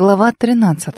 Глава 13.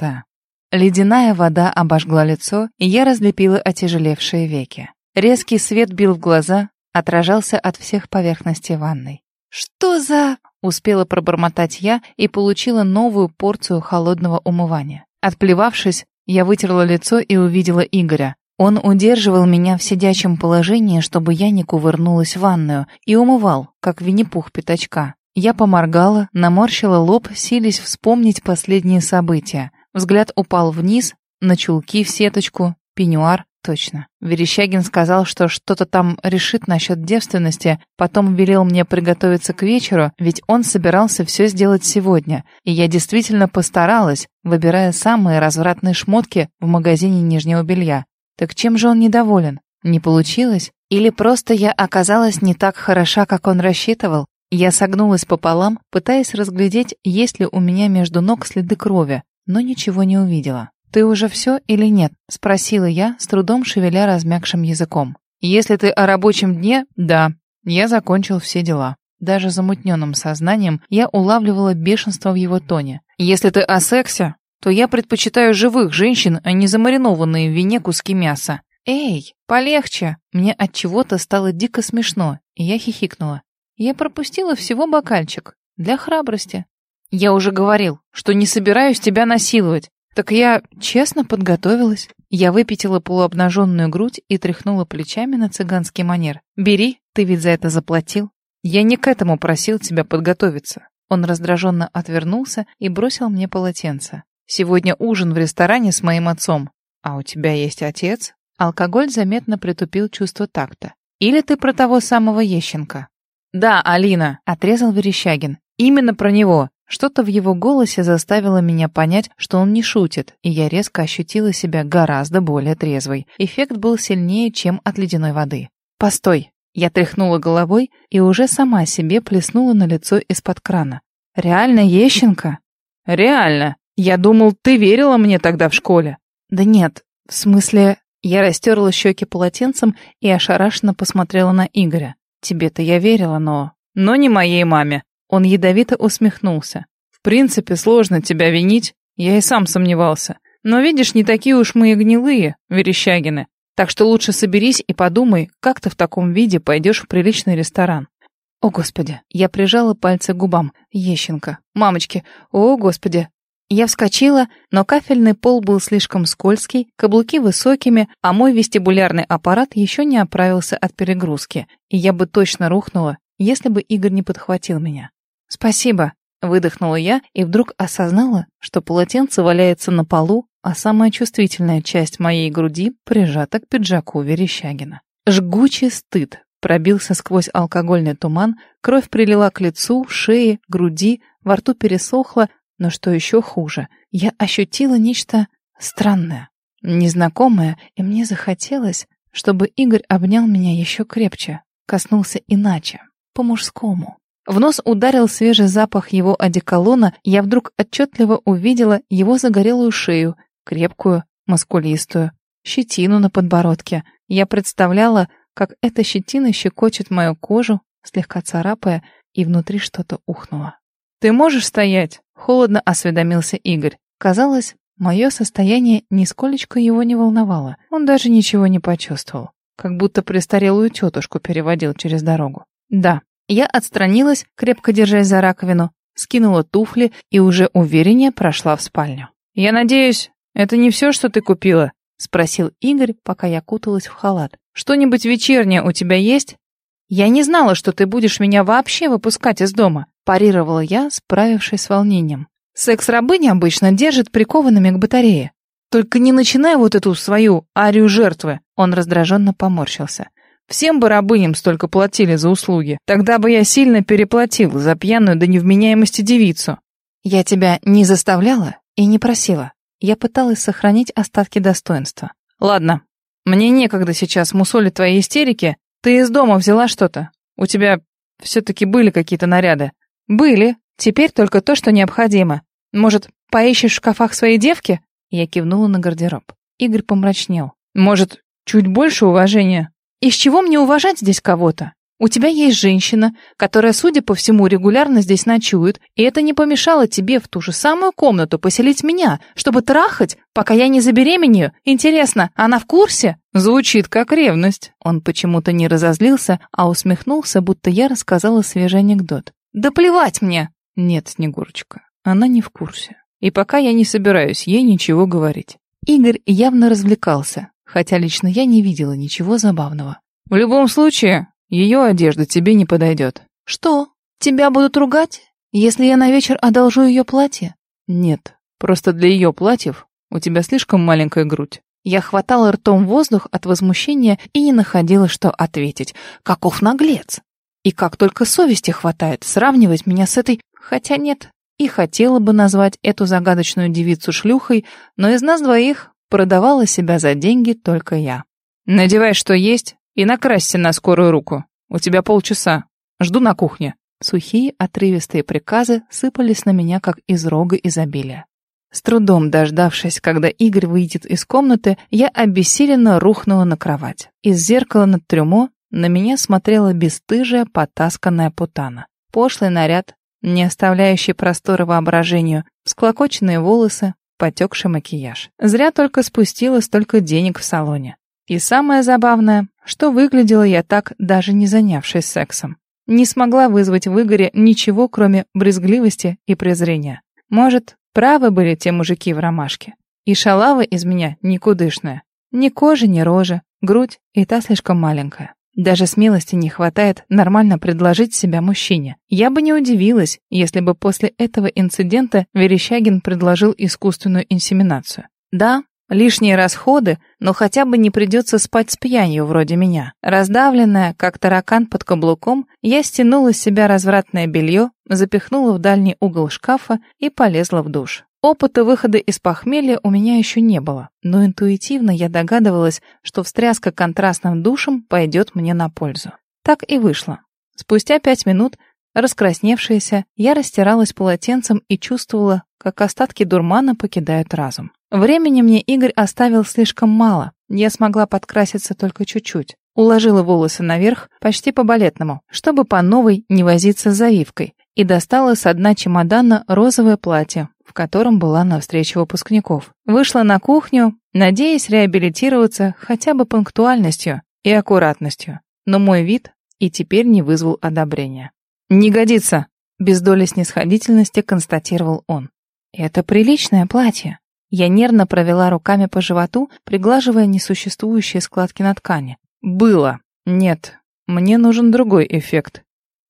Ледяная вода обожгла лицо, и я разлепила отяжелевшие веки. Резкий свет бил в глаза, отражался от всех поверхностей ванной. «Что за...» — успела пробормотать я и получила новую порцию холодного умывания. Отплевавшись, я вытерла лицо и увидела Игоря. Он удерживал меня в сидячем положении, чтобы я не кувырнулась в ванную, и умывал, как Винни-Пух пятачка. Я поморгала, наморщила лоб, силясь вспомнить последние события. Взгляд упал вниз, на чулки в сеточку, пеньюар, точно. Верещагин сказал, что что-то там решит насчет девственности, потом велел мне приготовиться к вечеру, ведь он собирался все сделать сегодня, и я действительно постаралась, выбирая самые развратные шмотки в магазине нижнего белья. Так чем же он недоволен? Не получилось? Или просто я оказалась не так хороша, как он рассчитывал? Я согнулась пополам, пытаясь разглядеть, есть ли у меня между ног следы крови, но ничего не увидела. «Ты уже все или нет?» — спросила я, с трудом шевеля размягшим языком. «Если ты о рабочем дне, да. Я закончил все дела». Даже замутненным сознанием я улавливала бешенство в его тоне. «Если ты о сексе, то я предпочитаю живых женщин, а не замаринованные в вине куски мяса». «Эй, полегче!» Мне от чего-то стало дико смешно, и я хихикнула. Я пропустила всего бокальчик. Для храбрости. Я уже говорил, что не собираюсь тебя насиловать. Так я честно подготовилась. Я выпятила полуобнаженную грудь и тряхнула плечами на цыганский манер. «Бери, ты ведь за это заплатил. Я не к этому просил тебя подготовиться». Он раздраженно отвернулся и бросил мне полотенце. «Сегодня ужин в ресторане с моим отцом. А у тебя есть отец?» Алкоголь заметно притупил чувство такта. «Или ты про того самого Ещенко?» «Да, Алина», — отрезал Верещагин. «Именно про него». Что-то в его голосе заставило меня понять, что он не шутит, и я резко ощутила себя гораздо более трезвой. Эффект был сильнее, чем от ледяной воды. «Постой!» Я тряхнула головой и уже сама себе плеснула на лицо из-под крана. «Реально Ещенко?» «Реально. Я думал, ты верила мне тогда в школе». «Да нет. В смысле...» Я растерла щеки полотенцем и ошарашенно посмотрела на Игоря. Тебе-то я верила, но... Но не моей маме. Он ядовито усмехнулся. В принципе, сложно тебя винить. Я и сам сомневался. Но видишь, не такие уж мы и гнилые, Верещагины. Так что лучше соберись и подумай, как ты в таком виде пойдешь в приличный ресторан. О, Господи! Я прижала пальцы к губам. Ещенко. Мамочки. О, Господи! Я вскочила, но кафельный пол был слишком скользкий, каблуки высокими, а мой вестибулярный аппарат еще не оправился от перегрузки, и я бы точно рухнула, если бы Игорь не подхватил меня. «Спасибо», — выдохнула я и вдруг осознала, что полотенце валяется на полу, а самая чувствительная часть моей груди прижата к пиджаку Верещагина. Жгучий стыд пробился сквозь алкогольный туман, кровь прилила к лицу, шее, груди, во рту пересохла, но что еще хуже, я ощутила нечто странное, незнакомое, и мне захотелось, чтобы Игорь обнял меня еще крепче, коснулся иначе, по-мужскому. В нос ударил свежий запах его одеколона, я вдруг отчетливо увидела его загорелую шею, крепкую, мускулистую, щетину на подбородке. Я представляла, как эта щетина щекочет мою кожу, слегка царапая, и внутри что-то ухнуло. «Ты можешь стоять?» Холодно осведомился Игорь. Казалось, мое состояние нисколечко его не волновало. Он даже ничего не почувствовал. Как будто престарелую тетушку переводил через дорогу. Да, я отстранилась, крепко держась за раковину, скинула туфли и уже увереннее прошла в спальню. «Я надеюсь, это не все, что ты купила?» — спросил Игорь, пока я куталась в халат. «Что-нибудь вечернее у тебя есть?» «Я не знала, что ты будешь меня вообще выпускать из дома парировала я, справившись с волнением. Секс-рабыни обычно держат прикованными к батарее. Только не начинай вот эту свою арию жертвы. Он раздраженно поморщился. Всем бы рабыням столько платили за услуги. Тогда бы я сильно переплатил за пьяную до невменяемости девицу. Я тебя не заставляла и не просила. Я пыталась сохранить остатки достоинства. Ладно, мне некогда сейчас мусолить твои истерики. Ты из дома взяла что-то? У тебя все-таки были какие-то наряды. «Были. Теперь только то, что необходимо. Может, поищешь в шкафах своей девки?» Я кивнула на гардероб. Игорь помрачнел. «Может, чуть больше уважения?» «Из чего мне уважать здесь кого-то? У тебя есть женщина, которая, судя по всему, регулярно здесь ночует, и это не помешало тебе в ту же самую комнату поселить меня, чтобы трахать, пока я не забеременею. Интересно, она в курсе? Звучит как ревность. Он почему-то не разозлился, а усмехнулся, будто я рассказала свежий анекдот. Да плевать мне. Нет, Снегурочка, она не в курсе. И пока я не собираюсь ей ничего говорить. Игорь явно развлекался, хотя лично я не видела ничего забавного. В любом случае, ее одежда тебе не подойдет. Что? Тебя будут ругать, если я на вечер одолжу ее платье? Нет, просто для ее платьев у тебя слишком маленькая грудь. Я хватала ртом воздух от возмущения и не находила, что ответить. Каков наглец! И как только совести хватает сравнивать меня с этой... Хотя нет, и хотела бы назвать эту загадочную девицу шлюхой, но из нас двоих продавала себя за деньги только я. Надевай, что есть, и накрасься на скорую руку. У тебя полчаса. Жду на кухне». Сухие, отрывистые приказы сыпались на меня, как из рога изобилия. С трудом дождавшись, когда Игорь выйдет из комнаты, я обессиленно рухнула на кровать. Из зеркала над трюмо на меня смотрела бесстыжая, потасканная путана. Пошлый наряд, не оставляющий простора воображению, склокоченные волосы, потекший макияж. Зря только спустила столько денег в салоне. И самое забавное, что выглядела я так, даже не занявшись сексом. Не смогла вызвать в Игоре ничего, кроме брезгливости и презрения. Может, правы были те мужики в ромашке. И шалава из меня никудышная. Ни кожи, ни рожи, грудь и та слишком маленькая. Даже смелости не хватает нормально предложить себя мужчине. Я бы не удивилась, если бы после этого инцидента Верещагин предложил искусственную инсеминацию. Да, Лишние расходы, но хотя бы не придется спать с пьянью вроде меня. Раздавленная, как таракан под каблуком, я стянула с себя развратное белье, запихнула в дальний угол шкафа и полезла в душ. Опыта выхода из похмелья у меня еще не было, но интуитивно я догадывалась, что встряска контрастным душем пойдет мне на пользу. Так и вышло. Спустя пять минут, раскрасневшаяся, я растиралась полотенцем и чувствовала, как остатки дурмана покидают разум. Времени мне Игорь оставил слишком мало. Я смогла подкраситься только чуть-чуть. Уложила волосы наверх, почти по-балетному, чтобы по новой не возиться с заивкой, и достала с дна чемодана розовое платье, в котором была на встрече выпускников. Вышла на кухню, надеясь реабилитироваться хотя бы пунктуальностью и аккуратностью. Но мой вид и теперь не вызвал одобрения. «Не годится!» — без доли снисходительности констатировал он. «Это приличное платье», я нервно провела руками по животу, приглаживая несуществующие складки на ткани. Было. Нет. Мне нужен другой эффект.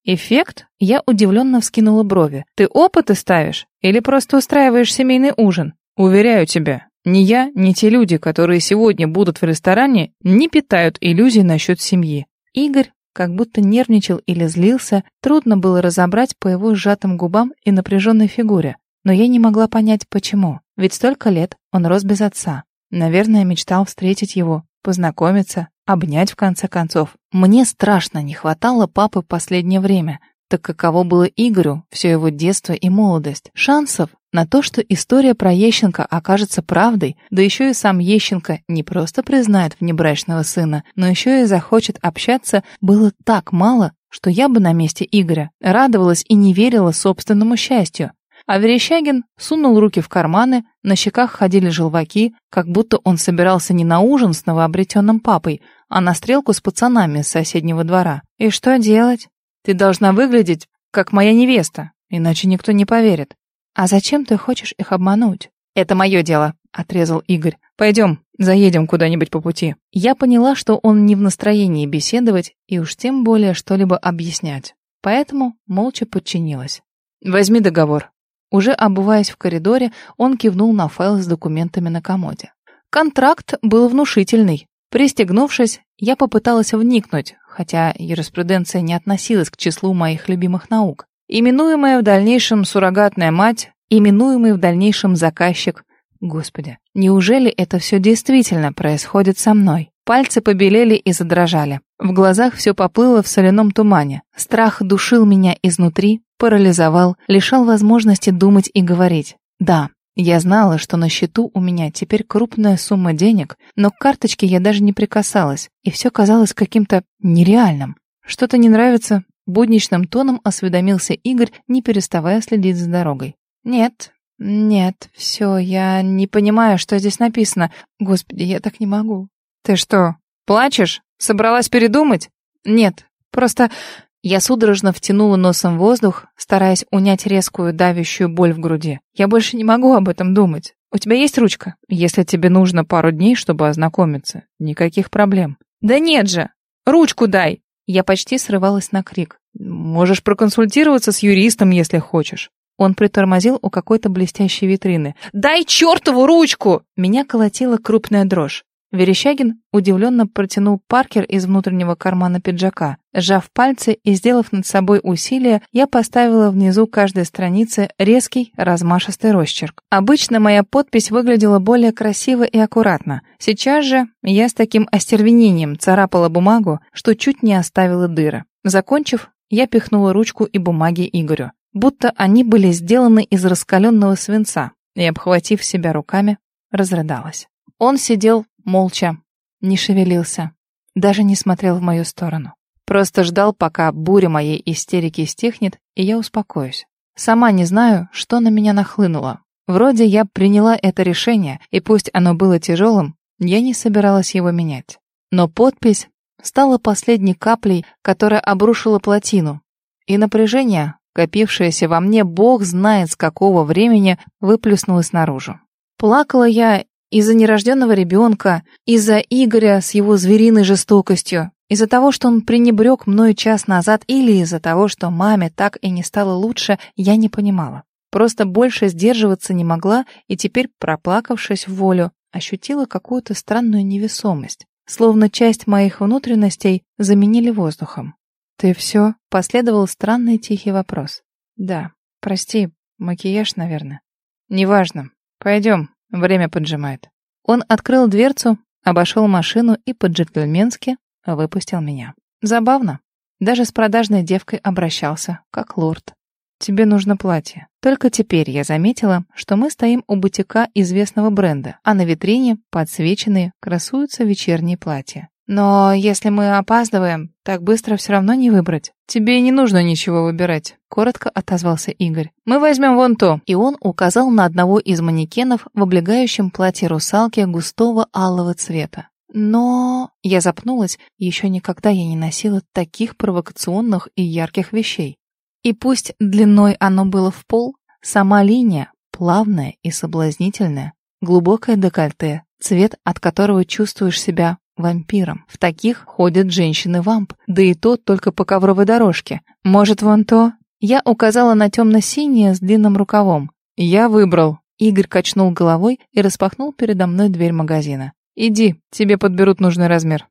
Эффект? Я удивленно вскинула брови. Ты опыты ставишь? Или просто устраиваешь семейный ужин? Уверяю тебя, ни я, ни те люди, которые сегодня будут в ресторане, не питают иллюзий насчет семьи. Игорь как будто нервничал или злился, трудно было разобрать по его сжатым губам и напряженной фигуре. Но я не могла понять, почему. Ведь столько лет он рос без отца. Наверное, мечтал встретить его, познакомиться, обнять в конце концов. Мне страшно не хватало папы последнее время. Так каково было Игорю все его детство и молодость? Шансов на то, что история про Ещенко окажется правдой, да еще и сам Ещенко не просто признает внебрачного сына, но еще и захочет общаться, было так мало, что я бы на месте Игоря радовалась и не верила собственному счастью. А Верещагин сунул руки в карманы, на щеках ходили желваки, как будто он собирался не на ужин с новообретенным папой, а на стрелку с пацанами с соседнего двора. И что делать? Ты должна выглядеть, как моя невеста, иначе никто не поверит. А зачем ты хочешь их обмануть? Это мое дело, отрезал Игорь. Пойдем, заедем куда-нибудь по пути. Я поняла, что он не в настроении беседовать и уж тем более что-либо объяснять. Поэтому молча подчинилась. Возьми договор. Уже обуваясь в коридоре, он кивнул на файл с документами на комоде. Контракт был внушительный. Пристегнувшись, я попыталась вникнуть, хотя юриспруденция не относилась к числу моих любимых наук. Именуемая в дальнейшем суррогатная мать, именуемый в дальнейшем заказчик. Господи, неужели это все действительно происходит со мной? Пальцы побелели и задрожали. В глазах все поплыло в соляном тумане. Страх душил меня изнутри, парализовал, лишал возможности думать и говорить. Да, я знала, что на счету у меня теперь крупная сумма денег, но к карточке я даже не прикасалась, и все казалось каким-то нереальным. Что-то не нравится? Будничным тоном осведомился Игорь, не переставая следить за дорогой. Нет, нет, все, я не понимаю, что здесь написано. Господи, я так не могу. Ты что, плачешь? Собралась передумать? Нет, просто я судорожно втянула носом воздух, стараясь унять резкую давящую боль в груди. Я больше не могу об этом думать. У тебя есть ручка? Если тебе нужно пару дней, чтобы ознакомиться, никаких проблем. Да нет же! Ручку дай! Я почти срывалась на крик. Можешь проконсультироваться с юристом, если хочешь. Он притормозил у какой-то блестящей витрины. «Дай чертову ручку!» Меня колотила крупная дрожь. Верещагин удивленно протянул Паркер из внутреннего кармана пиджака. Сжав пальцы и сделав над собой усилие, я поставила внизу каждой страницы резкий, размашистый росчерк. Обычно моя подпись выглядела более красиво и аккуратно. Сейчас же я с таким остервенением царапала бумагу, что чуть не оставила дыры. Закончив, я пихнула ручку и бумаги Игорю. Будто они были сделаны из раскаленного свинца, и, обхватив себя руками, разрыдалась. Он сидел молча, не шевелился, даже не смотрел в мою сторону. Просто ждал, пока буря моей истерики стихнет, и я успокоюсь. Сама не знаю, что на меня нахлынуло. Вроде я приняла это решение, и пусть оно было тяжелым, я не собиралась его менять. Но подпись стала последней каплей, которая обрушила плотину, и напряжение, копившееся во мне, бог знает с какого времени, выплюснулось наружу. Плакала я из-за нерожденного ребенка, из-за Игоря с его звериной жестокостью, из-за того, что он пренебрег мной час назад или из-за того, что маме так и не стало лучше, я не понимала. Просто больше сдерживаться не могла и теперь, проплакавшись в волю, ощутила какую-то странную невесомость, словно часть моих внутренностей заменили воздухом. «Ты все?» — последовал странный тихий вопрос. «Да, прости, макияж, наверное». «Неважно. Пойдем, Время поджимает. Он открыл дверцу, обошел машину и по-джентльменски выпустил меня. Забавно. Даже с продажной девкой обращался, как лорд. Тебе нужно платье. Только теперь я заметила, что мы стоим у бутика известного бренда, а на витрине, подсвеченные, красуются вечерние платья. Но если мы опаздываем, так быстро все равно не выбрать. Тебе не нужно ничего выбирать, коротко отозвался Игорь. Мы возьмем вон то. И он указал на одного из манекенов в облегающем платье русалки густого алого цвета. Но я запнулась, еще никогда я не носила таких провокационных и ярких вещей. И пусть длиной оно было в пол, сама линия плавная и соблазнительная, глубокое декольте, цвет от которого чувствуешь себя вампиром. В таких ходят женщины-вамп, да и то только по ковровой дорожке. Может, вон то? Я указала на темно-синее с длинным рукавом. Я выбрал. Игорь качнул головой и распахнул передо мной дверь магазина. «Иди, тебе подберут нужный размер».